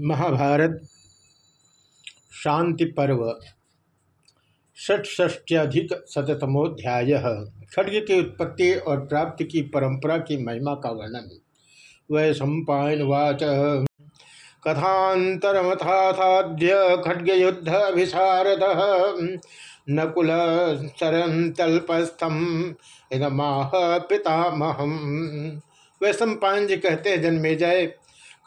महाभारत, शांति पर्व षट्ष्ट्यधिक शतमोध्याय खड्ग की उत्पत्ति और प्राप्ति की परंपरा की महिमा का वर्णन। वै सम्पावाच कथातरमथाद्य खड्ग युद्ध विशारद नकुल सरम तल्पस्थम इदमाह पितामहम। वै सम्पान जी कहते जन्मे जय।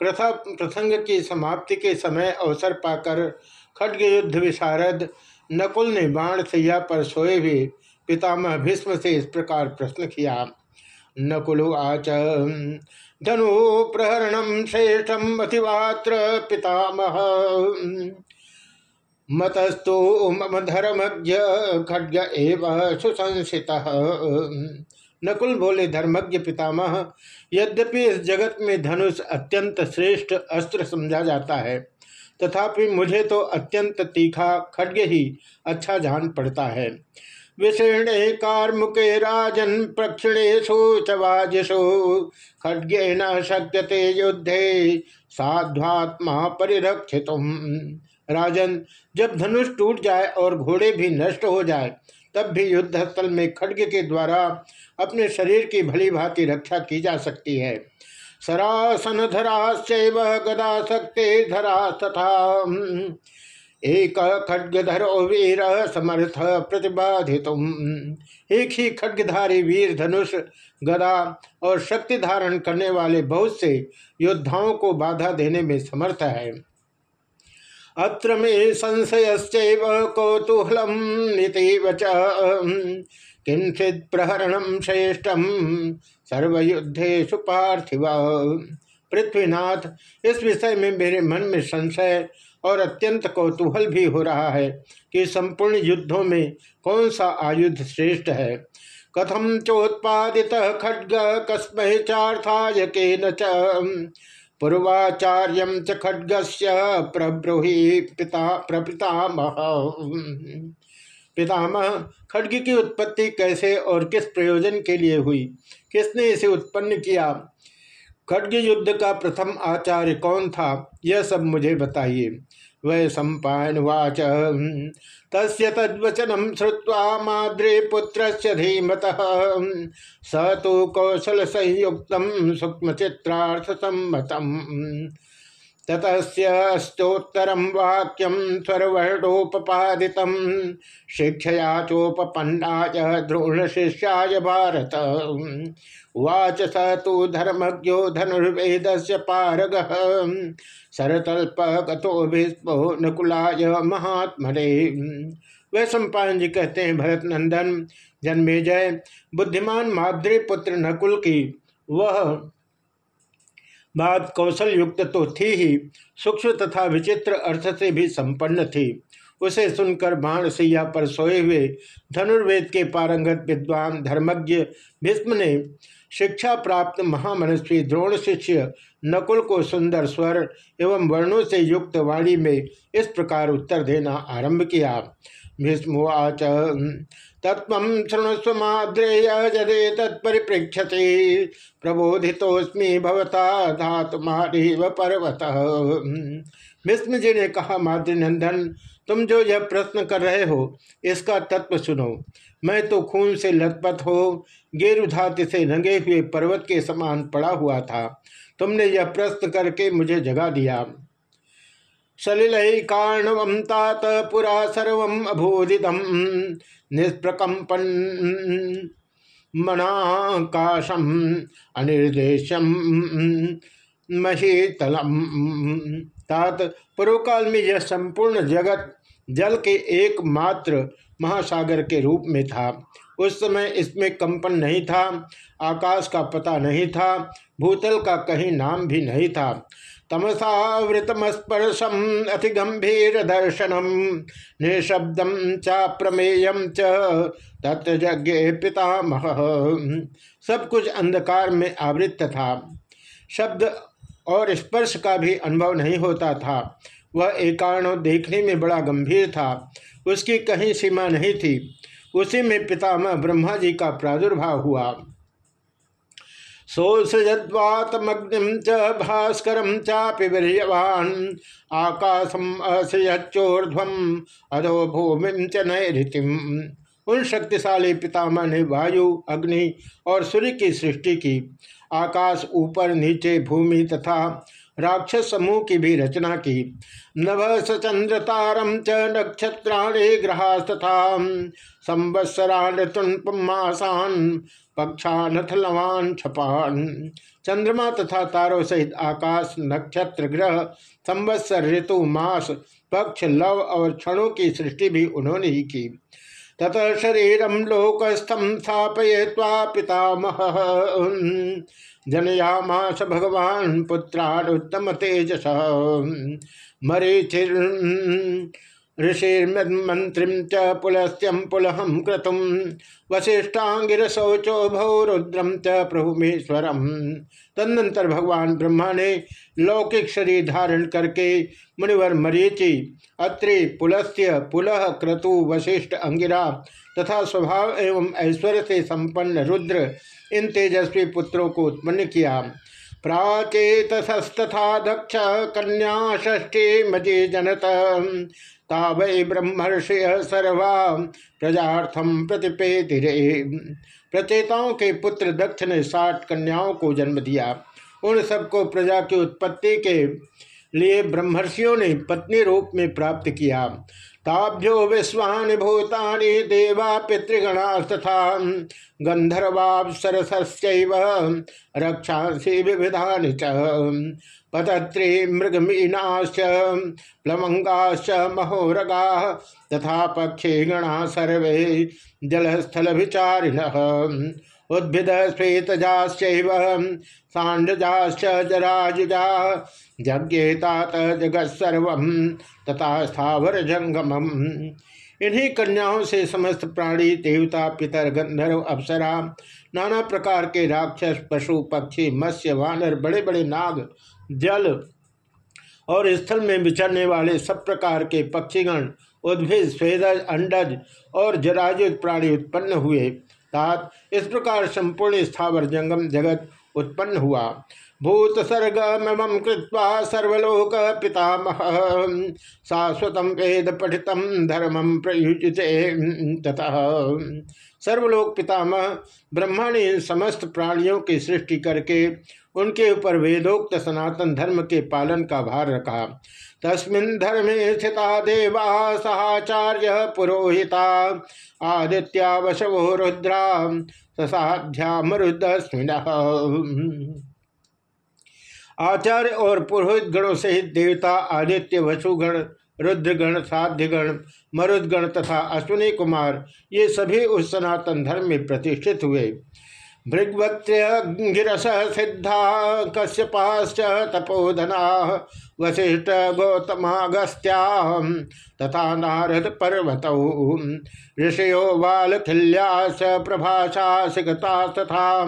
कथा प्रसंग की समाप्ति के समय अवसर पाकर खड्ग युद्ध विशारद, नकुल ने बाण सैया पर सोए हुए पितामह भीष्म से इस प्रकार प्रश्न किया। नकुल आच धनु प्रहरणम श्रेष्ठम अतिवात्र पितामह। मतस्तु मम धर्मज्ञ खड्ग एव सुसंसिता। नकुल बोले, धर्मज्ञ पितामह, यद्यपि इस जगत में धनुष अत्यंत श्रेष्ठ अस्त्र समझा जाता है, तथापि मुझे तो अत्यंत तीखा खड्ग ही अच्छा जान पड़ता है। विषीणे कार्मुके राजन प्रक्षिणेशु चवाजिषु खड्गे न शक्यते युद्धे, साध्वात्मा परिरक्षित राजन, जब धनुष टूट जाए और घोड़े भी नष्ट हो जाए तब भी युद्ध स्थल में खड्ग के द्वारा अपने शरीर की भली भांति रक्षा की जा सकती है। सरासन धराश्चैव गदा शक्ति धरा तथा एक खड्गधरो वीर समर्थ प्रतिबाधित एक ही खड्गधारी वीर धनुष, गदा और शक्ति धारण करने वाले बहुत से योद्धाओं को बाधा देने में समर्थ है। अत्र मे संशयश्चैव कौतूहलम वच किंचित प्रहरणम श्रेष्ठम सर्वयुद्धेशु पार्थिव। पृथ्वीनाथ, इस विषय में मेरे मन में संशय और अत्यंत कौतूहल भी हो रहा है कि संपूर्ण युद्धों में कौन सा आयुध श्रेष्ठ है। कथम चोत्पादित खड्ग कस्म चार्थाय के न पूर्वाचार्य च खड्ग से प्रब्रूहि पिता, प्रपितामह। पितामह, खड्ग की उत्पत्ति कैसे और किस प्रयोजन के लिए हुई? किसने इसे उत्पन्न किया? खड्ग युद्ध का प्रथम आचार्य कौन था? यह सब मुझे बताइए। वह सम्पावाच तस् तद्वचनम श्रुवा माद्रे पुत्र धीमत। स तो कौशल संयुक्त सूक्ष्म चित्रार्थ सम्मतम ततस्तोत्तरम वाक्यम स्वरवर्णोपादित शिक्षया चोपन्नाय द्रोण शिष्याय भारत। वाच स तो धर्मज्ञो धनुर्वेद से पारग। सरतल्प गो भीष्मो नकुलाय महात्मरे वह सम्पान जी कहते हैं भरत नंदन जन्मे जय, बुद्धिमान माद्री पुत्र नकुल की। वह बात कौशल युक्त तो थी ही, सूक्ष्म तथा विचित्र अर्थ से भी संपन्न थी। उसे सुनकर बाण सैया पर सोए हुए धनुर्वेद के पारंगत विद्वान धर्मज्ञ भीष्म ने शिक्षा प्राप्त महामनस्वी द्रोण शिष्य नकुल को सुंदर स्वर एवं वर्णों से युक्त वाणी में इस प्रकार उत्तर देना आरंभ किया। भीष्मवाच तत्व शृणुस्व माद्रेय जदे तत्परिप्रेक्षते प्रबोधितोस्मी भवता पर्वत भीष्म जी ने कहा, मातृनंदन तुम जो यह प्रश्न कर रहे हो, इसका तत्व सुनो। मैं तो खून से लथपथ हो, गेरुधाति से रंगे हुए पर्वत के समान पड़ा हुआ था। तुमने यह प्रश्न करके मुझे जगा दिया। सलिल कारणवम तात पुरा सर्व अभूदित निष्प्रकंपन मनाकाशम अनिर्देशम महीतलम। तात पूर्वकाल में यह संपूर्ण जगत जल के एकमात्र महासागर के रूप में था। उस समय इसमें कंपन नहीं था, आकाश का पता नहीं था, भूतल का कहीं नाम भी नहीं था। तमसावृतमस्पर्शम अति गंभीर दर्शनम निशब्दम चा प्रमेयम च तत्जज्ञ पितामह। सब कुछ अंधकार में आवृत था। शब्द और स्पर्श का भी अनुभव नहीं होता था। वह एकाणु देखने में बड़ा गंभीर था। उसकी कहीं सीमा नहीं थी। उसी में पितामह ब्रह्मा जी का प्रादुर्भाव हुआ। सोसृजद्वातमग्निम च भास्कर चापि वीर्यवान। आकाशम असृजोर्ध्वम अधो भूमि च नैतिम उन शक्तिशाली पितामह ने वायु, अग्नि और सूर्य की सृष्टि की। आकाश ऊपर, नीचे, भूमि तथा राक्षस समूह की भी रचना की। नभ सचंद्र तारम च नक्षत्राणे ग्रहा तथा संवत्सरान ऋतुन्मासान पक्षानथ लवान छपान। चंद्रमा तथा तारों सहित आकाश, नक्षत्र, ग्रह, संवत्सर, ऋतु, मास, पक्ष, लव और क्षणों की सृष्टि भी उन्होंने ही की। तत शरीरम लोकस्थम स्थापय पितामह। जनयामास भगवान पुत्रानुत्तम तेजस मरीचिर ऋषिर्मंत्रिम च पुलस्त्यम पुलहम क्रतुम वशिष्ठांगिशौचो भौ रुद्रम च प्रभुमेश्वरम तदनंतर भगवान ब्रह्मा ने लौकिक शरीर धारण करके मुनिवर मरीचि, अत्रि पुलस्त्य पुलह क्रतु वशिष्ठ अंगिरा तथा स्वभाव एवं ऐश्वर्य से संपन्न रुद्र इन तेजस्वी पुत्रों को उत्पन्न किया। प्राचेतस्तथा दक्ष कन्या षष्ठी मज़े जनत। तावै ब्रह्मर्षय सर्वा प्रजार्थम प्रतिपेतिरे प्रचेताओं के पुत्र दक्ष ने साठ कन्याओं को जन्म दिया। उन सबको प्रजा की उत्पत्ति के लिए ब्रह्मर्षियों ने पत्नी रूप में प्राप्त किया। ताभ्यो विश्वानि भूतानि देवा पितृगणा तथा गंधर्वापसरसैव रक्षांसी विविधानि च। पतत्री मृगमीनाश्च प्लवंगाश्च महोरगा, तथा पक्षी गणा सर्वे जलस्थल विचारिण उद्भिद श्वेतजाश्च सांडजाश्च जराजुजा जज्ञेतात जगत्सर्व तथा स्थावर जंगम इन्हीं कन्याओं से समस्त प्राणी, देवता, पितर, गंधर्व, अप्सरा, नाना प्रकार के राक्षस, पशु, पक्षी, मत्स्य, वानर बड़े बड़े नाग, जल और स्थल में विचरने वाले सब प्रकार के पक्षीगण, उद्भिद, स्वेदज, अंडज और जराजुत प्राणी उत्पन्न हुए। तात इस प्रकार संपूर्ण स्थावर जंगम जगत उत्पन्न हुआ। भूत सर्गम कृत्वा सर्वलोक पितामह। शाश्वत वेद पठित धर्मम प्रयुजित तथा सर्वलोक पितामह ब्रह्मा ने समस्त प्राणियों की सृष्टि करके उनके ऊपर वेदोक्त सनातन धर्म के पालन का भार रखा। तस्मिन् स्थिता देवा सहाचार्य पुरोहिता। आदित्या वशवो रुद्रा, ससाध्या मरुदस्मिन। आचार्य और पुरोहित गणों सहित देवता, आदित्य, वसुगण, रुद्रगण, साध्यगण, मरुदगण तथा अश्विनी कुमार, ये सभी उस सनातन धर्म में प्रतिष्ठित हुए। भृगवत्रिरस सिद्धा कश्यपाश्च तपोधना वशिष्ठ गौतमागस्त्या तथा नारद पर्वत ऋषयो बालखिल्याश्च प्रभाषा सिगता तथा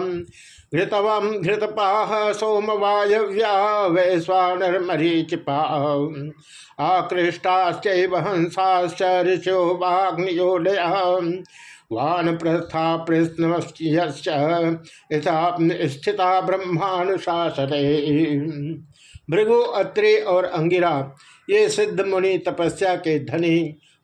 घृतवम घृतपाह सोमवायव्या वैश्वानरमरीचिपा। आकृष्टाश्चैव हंसाश्च ऋषो वाग्नियोडय। वान प्रस्था स्थिता ब्रह्मानुशासन भृगु, अत्रि और अंगिरा, ये सिद्ध मुनि तपस्या के धनी,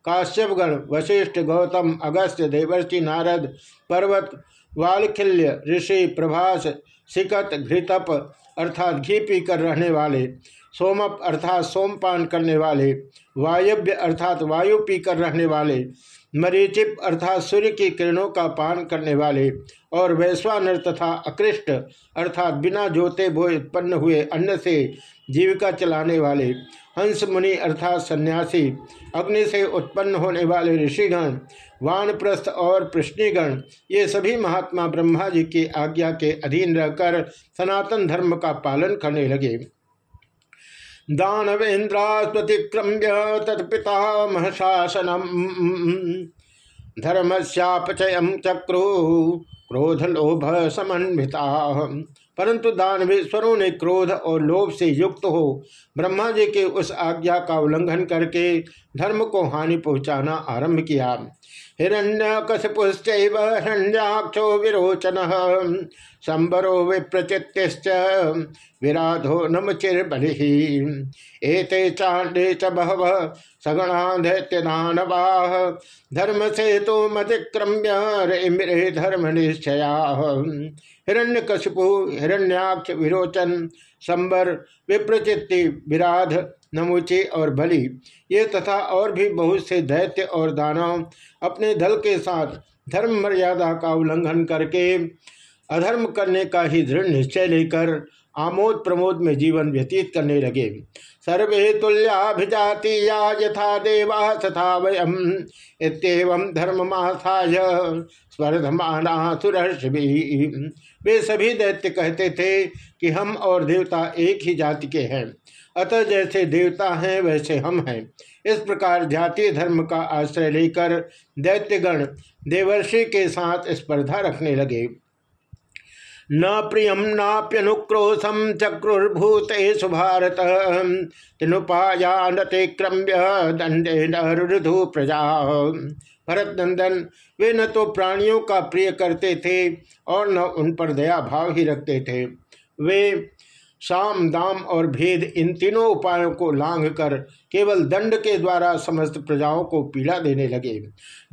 काश्यपगण, वशिष्ठ गौतम, अगस्त्य, देवर्षि नारद, पर्वत, वालखिल्य, ऋषि, प्रभास, सिकत, घृतप, अर्थात घी पी कर रहने वाले, सोमप, अर्थात सोमपान करने वाले वायव्य अर्थात वायु पीकर रहने वाले, मरीचिप अर्थात सूर्य की किरणों का पान करने वाले और वैश्वानर तथा अकृष्ट अर्थात बिना जोते भोय उत्पन्न हुए अन्न से जीविका चलाने वाले, हंस मुनि अर्थात सन्यासी, अग्नि से उत्पन्न होने वाले ऋषिगण, वानप्रस्थ और प्रश्निगण ये सभी महात्मा ब्रह्मा जी की आज्ञा के अधीन रहकर सनातन धर्म का पालन करने लगे। दानवेन्द्रास्वतिक्रम्य तत्पिता महशासनम धर्मस्यापचय चक्रु क्रोध लोभ समन्विता परंतु दानवेश्वरों ने क्रोध और लोभ से युक्त हो, ब्रह्मा जी के उस आज्ञा का उल्लंघन करके धर्म को हानि पहुंचाना आरंभ किया। हिरण्य कशपुश्च हिरण्याक्षो विरोचन। संबरो विप्रचित्य विराधो नमचिर्बलि। एते चांडे च बहव सगणा दैत्यदानवाः धर्म से तो मतिक्रम्य रे धर्म निश्चया हिरण्य कशपु हिरण्याक्ष विरोचन संबर विप्रचित्ति, विराध नमुचे और बलि। ये तथा और भी बहुत से दैत्य और दानव अपने दल के साथ धर्म मर्यादा का उल्लंघन करके अधर्म करने का ही दृढ़ निश्चय लेकर आमोद प्रमोद में जीवन व्यतीत करने लगे। सर्वे तुल्याभिजाति यथा देवा तथा वयम इतम धर्म स्वर्धमाना सुरर्षि वे सभी दैत्य कहते थे कि हम और देवता एक ही जाति के हैं। अतः जैसे देवता हैं, वैसे हम हैं। इस प्रकार जातीय धर्म का आश्रय लेकर दैत्यगण देवर्षि के साथ स्पर्धा रखने लगे। न प्रियम नाप्यनुक्रोशम चक्रुर्भूत भारत तिनुपायानते क्रम्य दंडे नृधु प्रजा। भरत नंदन वे न तो प्राणियों का प्रिय करते थे और न उन पर दया भाव ही रखते थे। वे साम, दाम और भेद इन तीनों उपायों को लांघ कर केवल दंड के द्वारा समस्त प्रजाओं को पीड़ा देने लगे।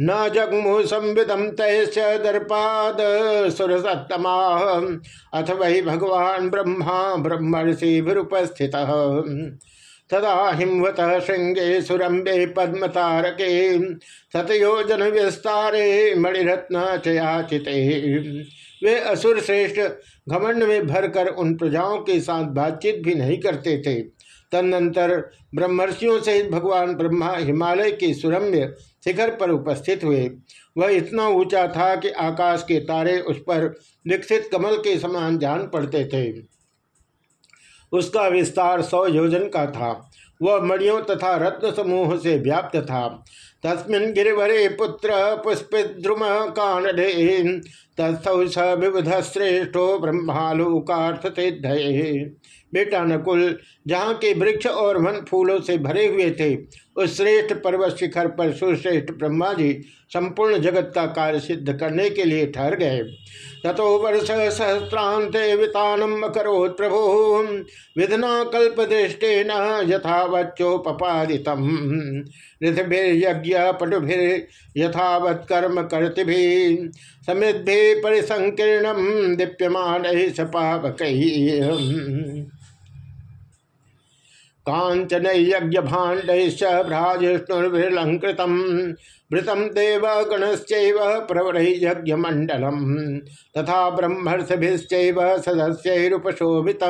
न जगमु संविदम तैश दर्पाद सुरसतमा अथ वही भगवान ब्रह्मा ब्रह्मषि भीरुपस्थित तदा हिमवत श्रृंगे सुरंबे पद्म तारके सतयोजन विस्तारे मणिरत्न चयाचिते। वे असुर श्रेष्ठ घमंड में भरकर उन प्रजाओं के साथ बातचीत भी नहीं करते थे। तदनंतर ब्रह्मर्षियों सहित भगवान ब्रह्मा हिमालय के सुरम्य शिखर पर उपस्थित हुए। वह इतना ऊँचा था कि आकाश के तारे उस पर विकसित कमल के समान जान पड़ते थे। उसका विस्तार सौ योजन का था। वह मणियों तथा रत्न समूह से व्याप्त था। तस्मिन गिरिवरे पुत्र पुष्पिद्रुम कानडे तस्थौ स विबुध श्रेष्ठो ब्रह्मालोकार्थ बेटा नकुल, जहाँ के वृक्ष और वन फूलों से भरे हुए थे, उस श्रेष्ठ पर्वत शिखर पर सुश्रेष्ठ ब्रह्मा जी संपूर्ण जगत का कार्य सिद्ध करने के लिए ठहर गए। तथो वर्ष सहस्रांत वितानम करोत् प्रभु। विधना कल्प दृष्टे न यथावच्चोपादित ऋतभिर्यज्ञ पटुभिर यथावत कर्म कर्ति समृद्धि परिसंकीर्णम दीप्यमान सपावक। कांचन यज्ञ भाण्ड भ्राजिष्णुर्भिलंकृत भृतम देव गणश्चैव प्रवर यज्ञ मंडलम तथा ब्रह्मर्षभिश्चैव सदस्यरुपशोभित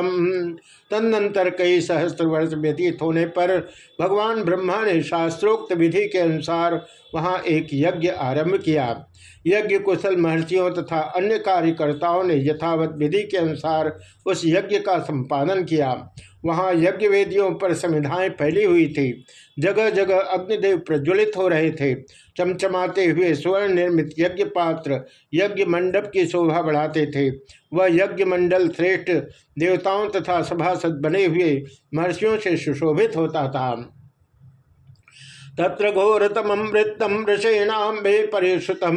तदनंतर कई सहस्त्र वर्ष व्यतीत होने पर भगवान ब्रह्मा ने शास्त्रोक्त विधि के अनुसार वहाँ एक यज्ञ आरंभ किया। यज्ञ कुशल महर्षियों तथा अन्य कार्यकर्ताओं ने यथावत विधि के अनुसार उस यज्ञ का संपादन किया। वहाँ यज्ञ वेदियों पर समिधाएँ फैली हुई थी। जगह जगह अग्निदेव प्रज्वलित हो रहे थे। चमचमाते हुए स्वर्ण निर्मित यज्ञ पात्र, यज्ञ मंडप की शोभा बढ़ाते थे। वह यज्ञ मंडल श्रेष्ठ देवताओं तथा सभासद बने हुए महर्षियों से सुशोभित होता था। तत्र घोरतम वृत्तम ऋषेणाबे परिश्रुतम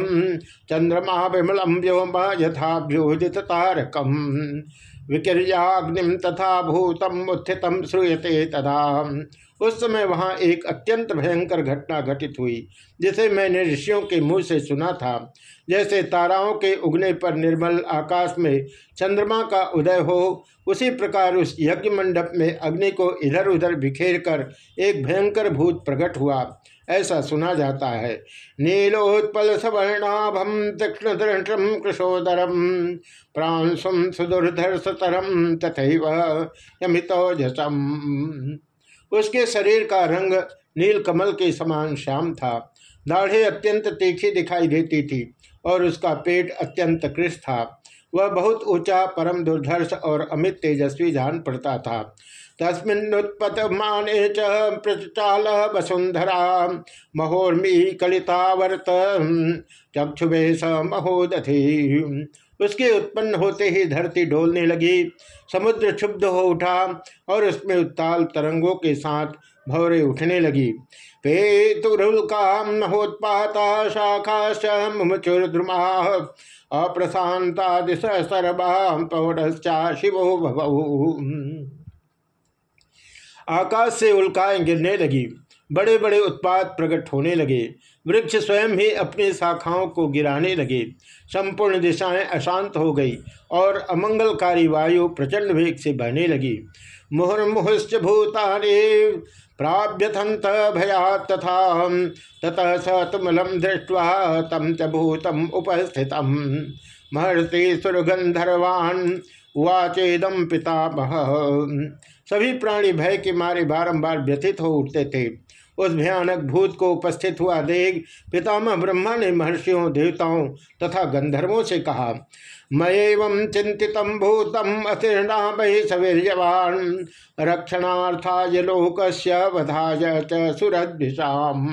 चंद्रमा विमलम व्योम यथाभ्योदित तारकम। विक्रियाग्निम तथा भूतम उत्थितम श्रूयते तथा उस समय वहाँ एक अत्यंत भयंकर घटना घटित हुई, जिसे मैंने ऋषियों के मुँह से सुना था। जैसे ताराओं के उगने पर निर्मल आकाश में चंद्रमा का उदय हो, उसी प्रकार उस यज्ञ मंडप में अग्नि को इधर उधर बिखेर कर एक भयंकर भूत प्रकट हुआ। ऐसा सुना जाता है। नीलोत्पल सवर्णाभम तीक्षण दृढ़ कृशोदरम प्रांशुम सुदुर्धर्षतरम तथा यमितोजसम उसके शरीर का रंग नील कमल के समान श्याम था। दाढ़े अत्यंत तीखी दिखाई देती थी और उसका पेट अत्यंत कृष था। वह बहुत ऊँचा, परम दुर्धर्ष और अमित तेजस्वी जान पड़ता था। तस्मिन्नुत्पत माने च प्रचाल वसुंधरा महोर्मी कलितावर्त चक्षुभे स महोदधि। उसके उत्पन्न होते ही धरती डोलने लगी, समुद्र क्षुब्ध हो उठा और उसमें उत्ताल तरंगों के साथ भौरे उठने लगी। पेतुरुल्काम नहोत्पाता शाखाश्च मुमुचुर्द्रुमा अप्रशांता दिश सर्वा पौरश्चा शिवो भवऊ आकाश से उल्काएँ गिरने लगी। बड़े बड़े उत्पाद प्रकट होने लगे। वृक्ष स्वयं ही अपनी शाखाओं को गिराने लगे। संपूर्ण दिशाएँ अशांत हो गई और अमंगलकारी वायु प्रचंड वेग से बहने लगी। मुहुर्मुहुश्च भूतानि प्राभ्यथंत भया तथा ततः स तुमलम दृष्ट्वा तम च भूतम उपस्थित महर्षि सुरगंधर्वान वाचेदम पितामह सभी प्राणी भय के मारे बारंबार व्यथित हो उठते थे। उस भयानक भूत को उपस्थित हुआ देख पितामह ब्रह्मा ने महर्षियों, देवताओं तथा गंधर्वों से कहा मयम चिंतित भूतम अतीर्णा मही सवीर्यवान। रक्षणार्थाय लोक वधाय सुरद्भिषाम।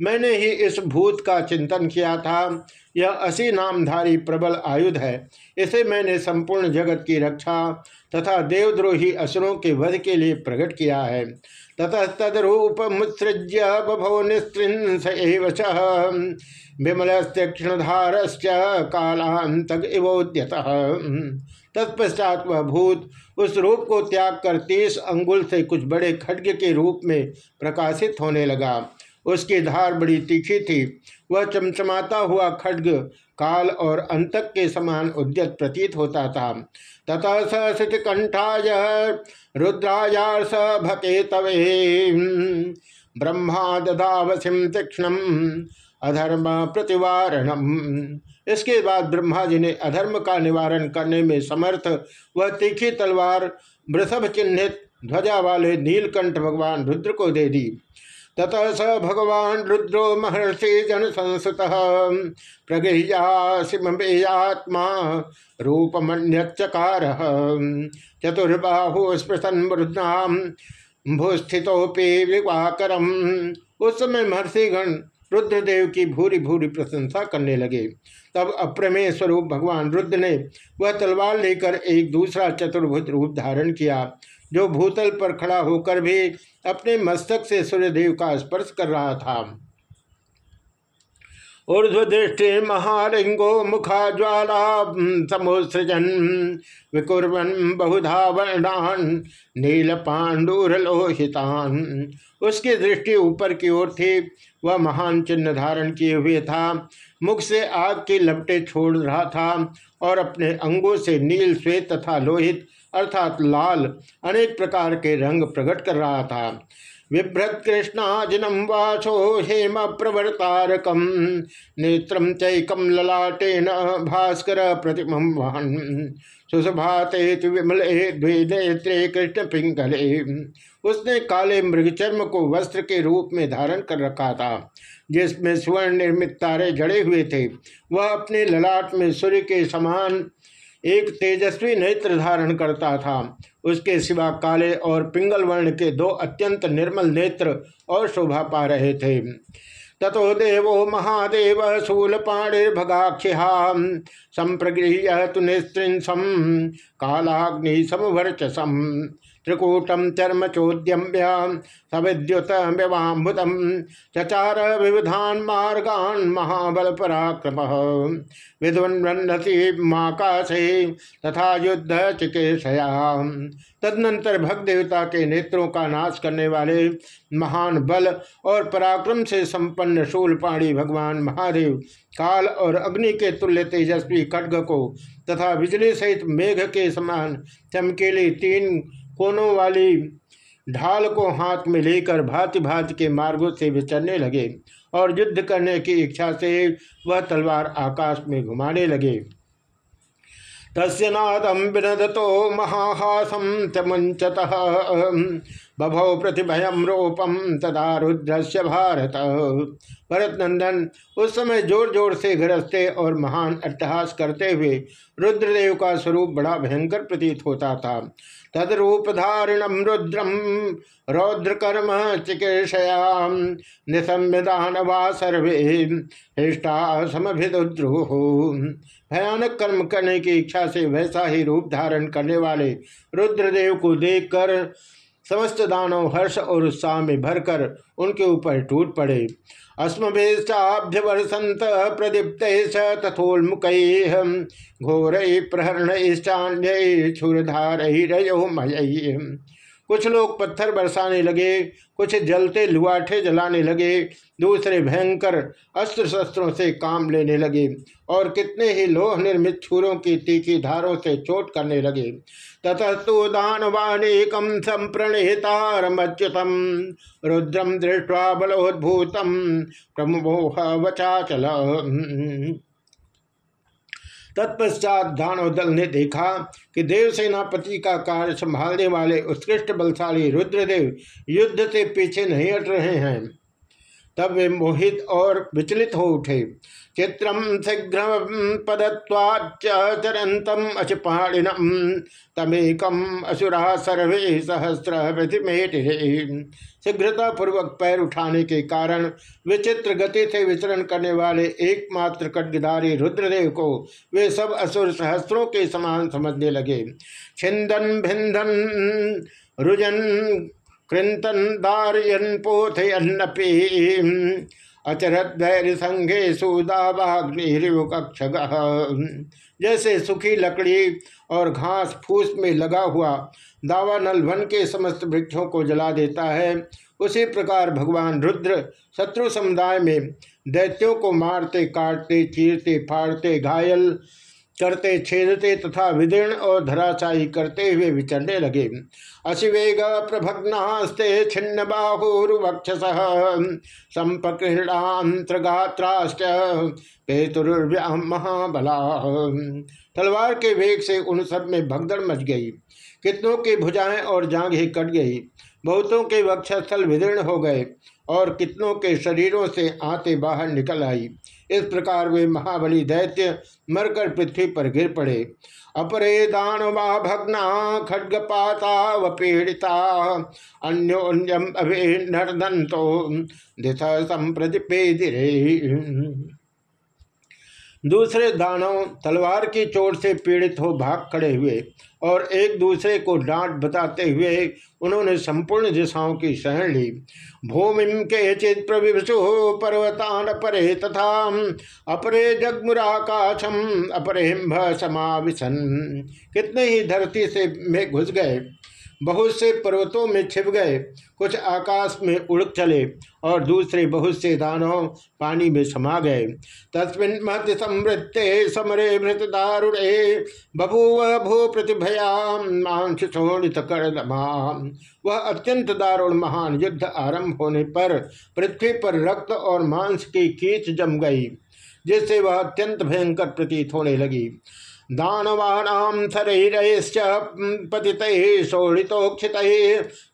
मैंने ही इस भूत का चिंतन किया था। यह असी नामधारी प्रबल आयुध है। इसे मैंने संपूर्ण जगत की रक्षा तथा देवद्रोही असुरों के वध के लिए प्रकट किया है। ततः तदरूप मुत्सृज्य बभो निस्त्रिंस विमल क्षणधारश्च कालांतक इवोद्यत। तत्पश्चात वह भूत उस रूप को त्याग कर तीस अंगुल से कुछ बड़े खड्ग के रूप में प्रकाशित होने लगा। उसकी धार बड़ी तीखी थी। वह चमचमाता हुआ खड्ग काल और अंतक के समान उद्यत प्रतीत होता था। तथा स कंठाय रुद्रायार स भके तवे। ब्रह्मा ददावसिम तीक्षण अधर्म प्रतिवारणम। इसके बाद ब्रह्मा जी ने अधर्म का निवारण करने में समर्थ वह तीखी तलवार वृषभ चिन्हित ध्वजा वाले नीलकंठ भगवान रुद्र को दे दी। ततः स भगवान रुद्रो महर्षि जन संसुत प्रगृह्यात्मा रूपमन्यचकार चतुर्बाहु स्पृशन मृदाम भूस्थितोपि विवाकरम। उस समय महर्षिगण रुद्रदेव की भूरी भूरी प्रशंसा करने लगे। तब अप्रमेय स्वरूप भगवान रुद्र ने वह तलवार लेकर एक दूसरा चतुर्भुज रूप धारण किया। जो भूतल पर खड़ा होकर भी अपने मस्तक से सूर्यदेव का स्पर्श कर रहा था। ऊर्ध्वदृष्टि महालिंगो मुखा ज्वाला समुसृजन विकुर्वन बहुधा वर्णान नील पांडुरलोहितान उसकी दृष्टि ऊपर की ओर थी, वह महान चिन्ह धारण किए हुए था। मुख से आग की लपटे छोड़ रहा था और अपने अंगों से नील श्वेत तथा लोहित अर्थात लाल अनेक प्रकार के रंग प्रकट कर रहा था। बिभ्रत कृष्णाजिनम वाचो हेम प्रवर्तारकम नेत्रम चैकम ललाटेन भास्कर प्रतिम वहन। सुसभाते विमले द्विनेत्रे कृष्ण पिंगले। उसने काले मृगचर्म को वस्त्र के रूप में धारण कर रखा था, जिसमें स्वर्ण निर्मित तारे जड़े हुए थे। वह अपने ललाट में सूर्य के समान एक तेजस्वी नेत्र धारण करता था। उसके सिवा काले और पिंगल वर्ण के दो अत्यंत निर्मल नेत्र और शोभा पा रहे थे। ततो देवो महादेव शूलपाणिर्भगाख्या संप्रगृह्य तु निस्त्रिंसम कालाग्नि समवर्चसम त्रिकूटम चर्म चोद्यम्य सविद्युत व्यवाम्भुतम चचार विविधान मार्गान महाबल पराक्रम विध्वन्नति माकाशे तथा युद्ध चिकित्सया। तदनंतर भक्त देवता के नेत्रों का नाश करने वाले महान बल और पराक्रम से संपन्न शूलपाणी भगवान महादेव काल और अग्नि के तुल्य तेजस्वी खड्ग को तथा बिजली सहित मेघ के समान चमकेली तीन कोनों वाली ढाल को हाथ में लेकर भांति भांति के मार्गों से विचरने लगे और युद्ध करने की इच्छा से वह तलवार आकाश में घुमाने लगे। तस्नादम विनदतो महाहासम बभौ प्रतिभयम रूपम तदा रुद्र भारत। भरत नंदन उस समय ज़ोर ज़ोर से गरजते और महान अट्टहास करते हुए रुद्रदेव का स्वरूप बड़ा भयंकर प्रतीत होता था। तदरूपधारिणम रुद्रम रौद्रकर्म चिकीर्षया निसंविधान वा सर्वे हृष्टा समभिद्रुह भयानक कर्म करने की इच्छा से वैसा ही रूप धारण करने वाले रुद्रदेव को देखकर समस्त दानव हर्ष और उत्साह में भरकर उनके ऊपर टूट पड़े। अस्मभेशाभ्यवर्षंत प्रदीप्त तथोन्मुख घोर प्रहरण क्षुरधार मय कुछ लोग पत्थर बरसाने लगे, कुछ जलते लुआठे जलाने लगे, दूसरे भयंकर अस्त्र शस्त्रों से काम लेने लगे और कितने ही लोह निर्मित छुरों की तीखी धारों से चोट करने लगे। ततस्तु दानवानेकम संप्रणेतारमच्युतम रुद्रम दृष्टवा बलोद्भूतम प्रमोह वचाचल तत्पश्चात दानव ने देखा कि देवसेनापति का कार्य संभालने वाले उत्कृष्ट बलशाली रुद्रदेव युद्ध से पीछे नहीं हट रहे हैं। तब वे मोहित और विचलित हो उठे। चित्रम शीघ्र पदत्वाचरतम अचपाणिनम तमेकम असुरा सर्वे सहस्र शीघ्रता पूर्वक पैर उठाने के कारण विचित्र गति से विचरण करने वाले एकमात्र कटगिधारी रुद्रदेव को वे सब असुर सहस्रों के समान समझने लगे। छिंदन भिंदन रुजन कृतन दारयन पोथयन्नपी। अचरत धैर्य संघे कक्ष जैसे सुखी लकड़ी और घास फूस में लगा हुआ दावा नल वन के समस्त वृक्षों को जला देता है, उसी प्रकार भगवान रुद्र शत्रु समुदाय में दैत्यों को मारते, काटते, चीरते, फाड़ते, घायल करते छेदते तथा विदीर्ण और धराशायी करते हुए विचरने लगे। अशिवेग प्रभग्नास्ते छिन्न बाहुर्वक्षस संपकृणांत्रगात्राश्च पेतुर्व्याम महाबला। तलवार के वेग से उन सब में भगदड़ मच गई। कितनों की भुजाएँ और जांघें कट गई। बहुतों के वक्षस्थल विदीर्ण हो गए और कितनों के शरीरों से आते बाहर निकल आई। इस प्रकार वे महाबली दैत्य मरकर पृथ्वी पर गिर पड़े। अपरे दान दानवा भग्ना, खड्गपाता व पीड़िता, अन्योन्यम अभिनर्दंतो संप्रति संप्रतिपेदिरे दूसरे दानव तलवार की चोट से पीड़ित हो भाग खड़े हुए और एक दूसरे को डांट बताते हुए उन्होंने संपूर्ण दिशाओं की शरण ली। भूमि के चित प्रविशु पर्वतान अपरे तथा अपरे जगमुराकाशम अपरे समाविशन। कितने ही धरती से में घुस गए। बहुत से पर्वतों में छिप गए। कुछ आकाश में उड़ चले और दूसरे बहुत से दानव पानी में समा गए। तस्मिन मध्य समृत्ते समरे मृत दारुणे बभूव भू प्रतिभयांशोणित कर वह अत्यंत दारुण महान युद्ध आरंभ होने पर पृथ्वी पर रक्त और मांस की कीच जम गई, जिससे वह अत्यंत भयंकर प्रतीत होने लगी। दानवानाम शरीरश्च पतित शोणितोक्षित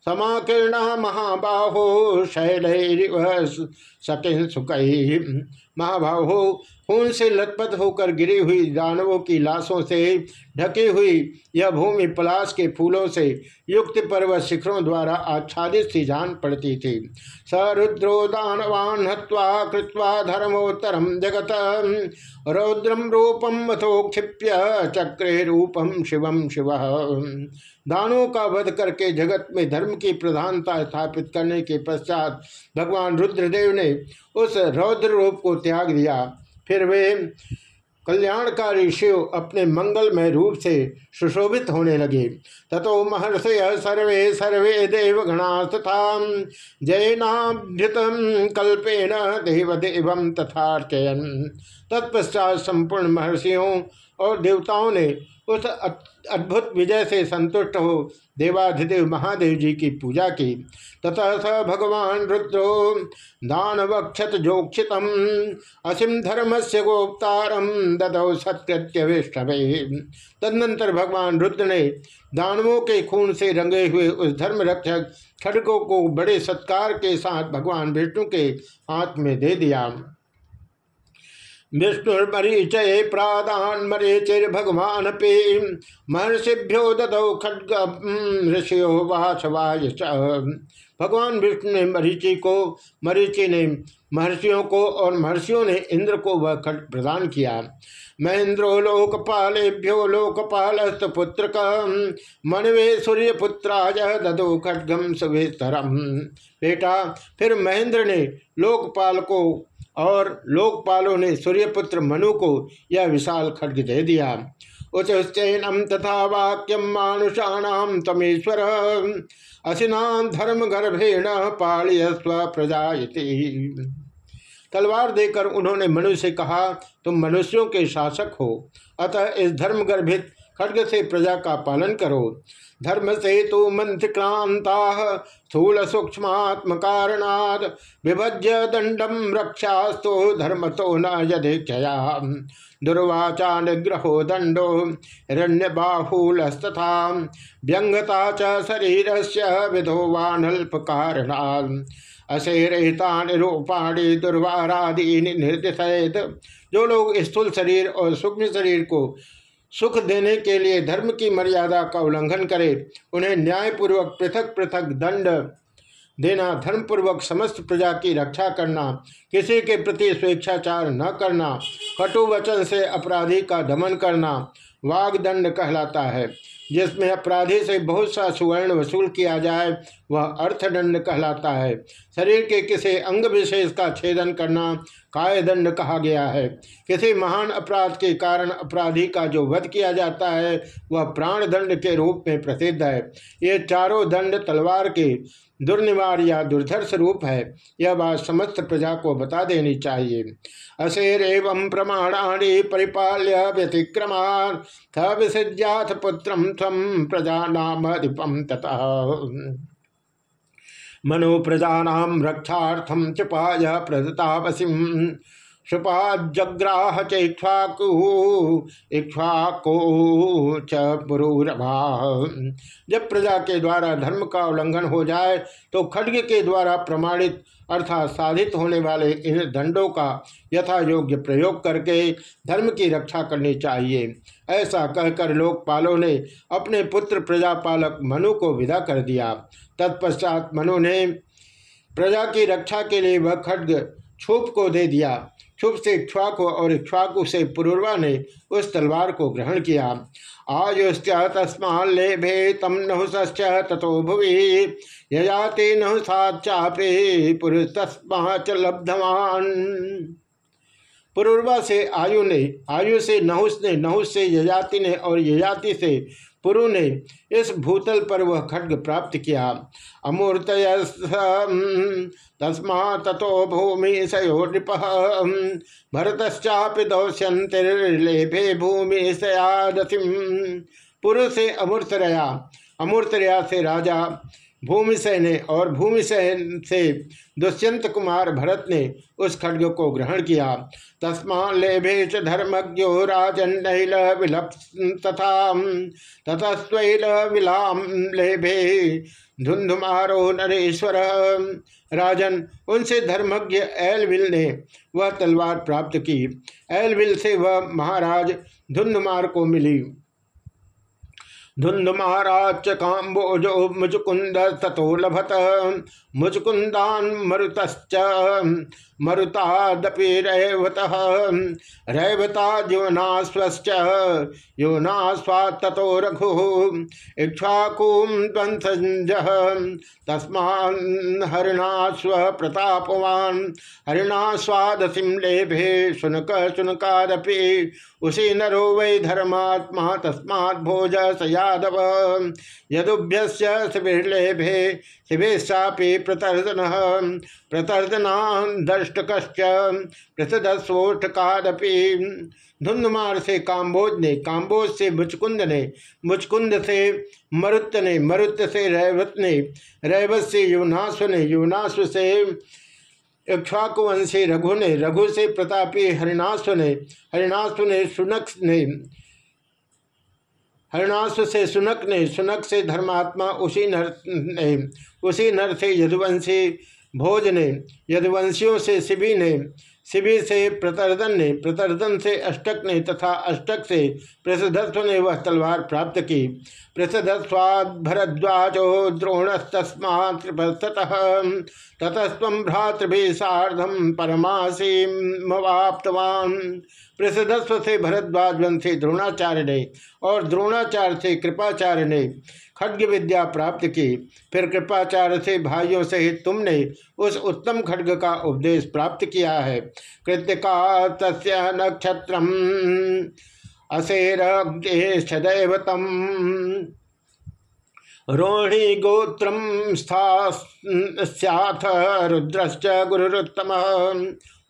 समाकीर्ण महाबाहो शैल सकिन सुख। महाबाहो खून से लथपथ होकर गिरी हुई दानवों की लाशों से ढकी हुई यह भूमि पलाश के फूलों से युक्त पर्वत शिखरों द्वारा आच्छादित सी जान पड़ती थी। स रुद्रो दानवान हत्वा कृत्वा धर्मोत्तरम जगत रौद्रम रूपम मथोक्षिप्य चक्रे रूपम शिवम शिव। दानों का वध करके जगत में धर्म की प्रधानता स्थापित करने के पश्चात भगवान रुद्रदेव ने उस रौद्र रूप को त्याग दिया। फिर वे कल्याणकारी शिव अपने मंगलमय रूप से सुशोभित होने लगे। ततो महर्षय सर्वे सर्वे देवगणा तथा जयनाभ्युत कल्पेन देवदेव तथार्चयन। तत्पश्चात संपूर्ण महर्षियों और देवताओं ने उस अद्भुत विजय से संतुष्ट हो देवाधिदेव महादेव जी की पूजा की। ततः स भगवान रुद्रो दानवक्षत जोक्षित असीम धर्म से गोप्तारम ददौ सत्कृत्य तदनंतर भगवान रुद्र ने दानवों के खून से रंगे हुए उस धर्म रक्षक खड़कों को बड़े सत्कार के साथ भगवान विष्णु के हाथ में दे दिया। विष्णुर्मरीचय प्रादान मरीचिर भगवान पे महर्षिभ्यो ददौ खड्ग ऋषियो वासवाय भगवान विष्णु ने मरीचि को मरीचि ने महर्षियों को और महर्षियों ने इंद्र को वह खड्ग प्रदान किया। महेंद्रो लोकपालेभ्यो लोकपाल पुत्र मनवे सूर्य पुत्राज ददो खड्गम सुभेस्तरम बेटा, फिर महेंद्र ने लोकपाल को और लोकपालों ने सूर्यपुत्र मनु को यह विशाल खड्ग दे दिया। उच्चैनम तथा वाक्यम मानुषाणाम तमेश्वर। असिना धर्म गर्भेण पाड़यस्व प्रजा तलवार देकर उन्होंने मनु से कहा, तुम मनुष्यों के शासक हो। अतः इस धर्म गर्भित खड्ग से प्रजा का पालन करो। धर्म से तो मंत्रिक्रांता स्थूल सूक्ष्मात्म कारणाद विभज्य दंडम रक्षास्तो, धर्म तो न यदेक्षया दुर्वाचा निग्रहो दंडो हिरण्य बाहूलस्तथा व्यंगता च शरीर से विधो वानल्प कारणाद अशेरहिता निरूपाणी दुर्वारादि निर्दिशत जो लोग स्थूल शरीर और सूक्ष्म शरीर को सुख देने के लिए धर्म की मर्यादा का उल्लंघन करे, उन्हें न्यायपूर्वक पृथक पृथक दंड देना, धर्मपूर्वक समस्त प्रजा की रक्षा करना, किसी के प्रति स्वेच्छाचार न करना कटु वचन से अपराधी का दमन करना वाग दंड कहलाता है। जिसमें अपराधी से बहुत सा सुवर्ण वसूल किया जाए, वह अर्थदंड कहलाता है। शरीर के किसी अंग विशेष का छेदन करना काय दंड कहा गया है। किसी महान अपराध के कारण अपराधी का जो वध किया जाता है, वह प्राण दंड के रूप में प्रसिद्ध है। ये चारों दंड तलवार के दुर्निवार या दुर्धर्ष रूप है। यह बात समस्त प्रजा को बता देनी चाहिए। अशेर एवं प्रमाणाणी परिपाल्य व्यतिक्रमान थ पुत्रम प्रजा नाम अधिपम तथा मनो प्रजा रक्षार्थम चुपाय प्रदतापसिम सुपाजग्राह चैक्ष्वाकु, इक्ष्वाको च पुरूरभा। जब प्रजा के द्वारा धर्म का उल्लंघन हो जाए तो खड्ग के द्वारा प्रमाणित अर्थात साधित होने वाले इन दंडों का यथा योग्य प्रयोग करके धर्म की रक्षा करनी चाहिए। ऐसा कहकर लोकपालों ने अपने पुत्र प्रजापालक मनु को विदा कर दिया। तत्पश्चात मनु ने प्रजा की रक्षा के लिए वह खड्ग छूप को दे दिया। छुप से इक्ष्वाकु और इक्ष्वाकु से पुरुर्वा ने उस तलवार को ग्रहण किया। तस्मा लेभे तम नहुश्च तथो भुवि यजाते नहुसाचापे पुरुष तस्मा च लब्धवान। पुरुर्वा से आयु ने, आयु से नहुस ने नहुस से यजाति ने और यजाति से पुरु ने इस भूतल पर वह खड्ग प्राप्त किया। अमूर्त तस्मा तथो भूमि सयो नृप भरतश्चापि दौश्यंतिर्लेभे भूमि सयादतिम पुरुष से अमूर्त रया अमूर्त रया से राजा भूमिसैन ने और भूमिसैन से दुष्यंत कुमार भरत ने उस खड्ग को ग्रहण किया। तस्मा लेभे च धर्मज्ञो राजन विलप तथा ततस्वैल विलाम लेभे धुंधुमारो नरेश्वर। राजन, उनसे धर्मज्ञ एलविल ने वह तलवार प्राप्त की। एलविल से वह महाराज धुंधुमार को मिली। धुंध महाराज काम्बोजो मुचकुंद तथो लभत मुचकुंदान मरुतश्च, मरुतादपि रैवत, रैवता जीवनाश्वश्च योनास्वा ततो रघु इक्ष्वाकूम ध्वंसंज तस्मान हरिणास्व प्रतापवान हरिणास्वादसिम लेभे शुनक शुनकादपि, उसी नरो वै धर्मात्मा तस्मात् भोज सया यादव यदुभ्य शिविर्लेभे शिवेशापि प्रतर्दन। प्रतर्दना दष्टक पृथदस्वोष्टकादपि धुंधमार से काम्बोज ने काम्बोज से मुचकुंद ने मुचकुंद से मरुत ने मरुत से रैवत ने रैवत से युवनाश्व ने युवनाश्व से इक्ष्वाकुवंशी रघु ने रघु से प्रतापी हरिणाश्व ने हरिणाश्व ने सुनक ने हरिणाश्व से सुनक ने, सुनक से धर्मात्मा, उसी नर ने, उसी नर से यदुवंशी भोज ने, यदुवंशियों से शिवी ने शिवि से प्रतरदन ने प्रतरदन से अष्टक ने तथा अष्टक से प्रसधस्व ने वह तलवार प्राप्त की। प्रसधस्वाद भरद्वाजो द्रोणस्तस्मात्तः ततस्व भ्रातृभि साधम परमासीमवाप्तवान प्रसधस्व से भरद्वाज वंशी द्रोणाचार्य ने और द्रोणाचार्य से कृपाचार्य ने खड्ग विद्या प्राप्त की। फिर कृपाचार्य से भाइयों सहित तुमने उस उत्तम खड्ग का उपदेश प्राप्त किया है। कृतिका तस् नक्षत्र अशेर दैवतम रोहिणी गोत्रम स्थाथ रुद्रश्च गुरुत्तम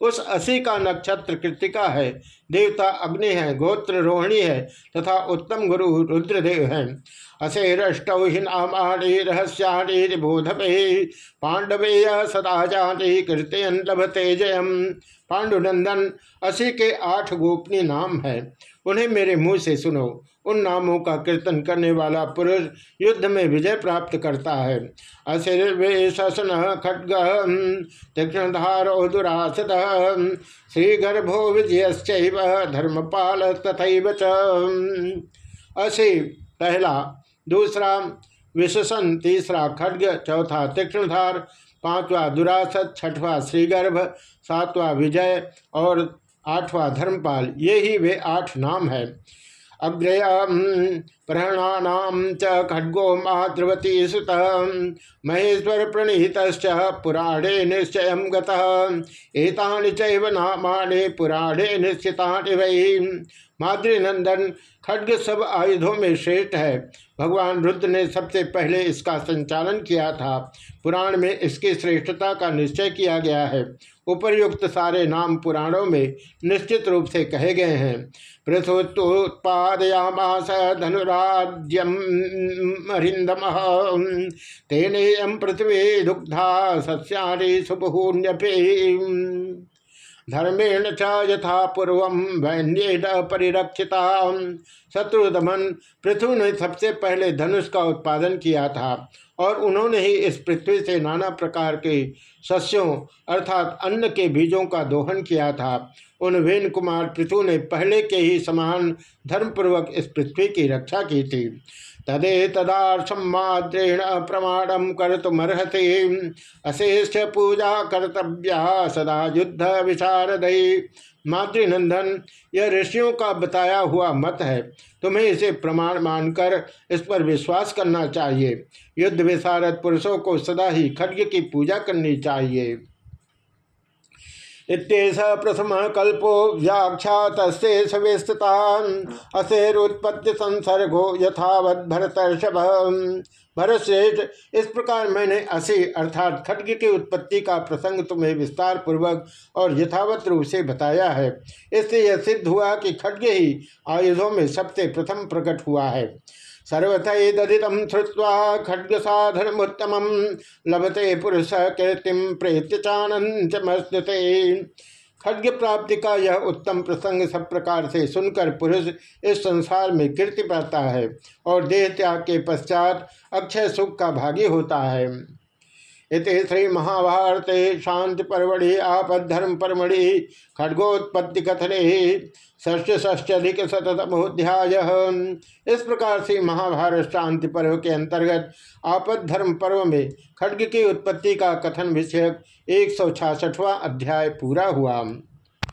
उस असी का नक्षत्र कृतिका है। देवता अग्नि है, गोत्र रोहिणी है, तथा उत्तम गुरु रुद्रदेव है। असेरष्टौ हि नामानि रहस्यानि बोधवे पांडवे सदा जाने कृतयन लभते जयम। पांडुनंदन, असी के आठ गोपनीय नाम है। उन्हें मेरे मुँह से सुनो। उन नामों का कीर्तन करने वाला पुरुष युद्ध में विजय प्राप्त करता है। अशिर्वेशन खड्ग, तीक्षणधारो दुरासद श्रीगर्भो विजय धर्मपाल तथा असी पहला, दूसरा विशेषण तीसरा खड्ग, चौथा तीक्षणधार, पांचवा दुरासत छठवा श्रीगर्भ, सातवां विजय और आठवां धर्मपाल, ये ही वे आठ नाम है। अग्रय प्रहणानाम च खड्गो मातृवती सुत। महेश्वर प्रणीत पुराणे निश्चय गतानि चैव पुराणे निश्चितानि वै। मातृनंदन खड्ग सब आयुधों में श्रेष्ठ है। भगवान रुद्र ने सबसे पहले इसका संचालन किया था। पुराण में इसकी श्रेष्ठता का निश्चय किया गया है। उपर्युक्त सारे नाम पुराणों में निश्चित रूप से कहे गए हैं। पृथुत्पादयामास हरिंदम तेनेयम पृथ्वी दुग्धा सस्यानि सुबहून्यपे। धर्मेण च यथा पूर्व वैन्येन परिरक्षिता शत्रुदमन पृथ्वी ने सबसे पहले धनुष का उत्पादन किया था और उन्होंने ही इस पृथ्वी से नाना प्रकार के सस्यों अर्थात अन्न के बीजों का दोहन किया था। उन वेन कुमार पृथु ने पहले के ही समान धर्मपूर्वक इस पृथ्वी की रक्षा की थी। तदे तदार्थम माद्रेण प्रमाणम कर तुमर्हते अशेष पूजा कर्तव्या, सदा युद्ध विशारद। मातृनंदन, यह ऋषियों का बताया हुआ मत है। तुम्हें इसे प्रमाण मानकर इस पर विश्वास करना चाहिए। युद्ध विशारद पुरुषों को सदा ही खड्ग की पूजा करनी चाहिए। इत्येष प्रथम कल्पो व्याख्यात असेरुत्पत्ति संसर्गो यथावत भरतर्षभ। भरतश्रेष्ठ, इस प्रकार मैंने असी अर्थात खड्ग की उत्पत्ति का प्रसंग तुम्हें विस्तार पूर्वक और यथावत रूप से बताया है। इससे यह सिद्ध हुआ कि खड्ग ही आयुधों में सबसे प्रथम प्रकट हुआ है। सर्वथैदितम श्रुवा खड्ग लभते पुरुष कीर्तिम प्रेत्य चानंदमस्तुते खड्ग प्राप्ति का यह उत्तम प्रसंग सब प्रकार से सुनकर पुरुष इस संसार में कीर्ति पाता है और देह त्याग के पश्चात अक्षय सुख का भागी होता है। इति श्री महाभारते शांति परमढ़ि आपद्धर्म परमढ़ि खड्गोत्पत्ति कथने षष्टष्टधिक शतमोध्याय इस प्रकार से महाभारत शांति पर्व के अंतर्गत आपद धर्म पर्व में खड्ग की उत्पत्ति का कथन विषयक एक सौ अध्याय पूरा हुआ।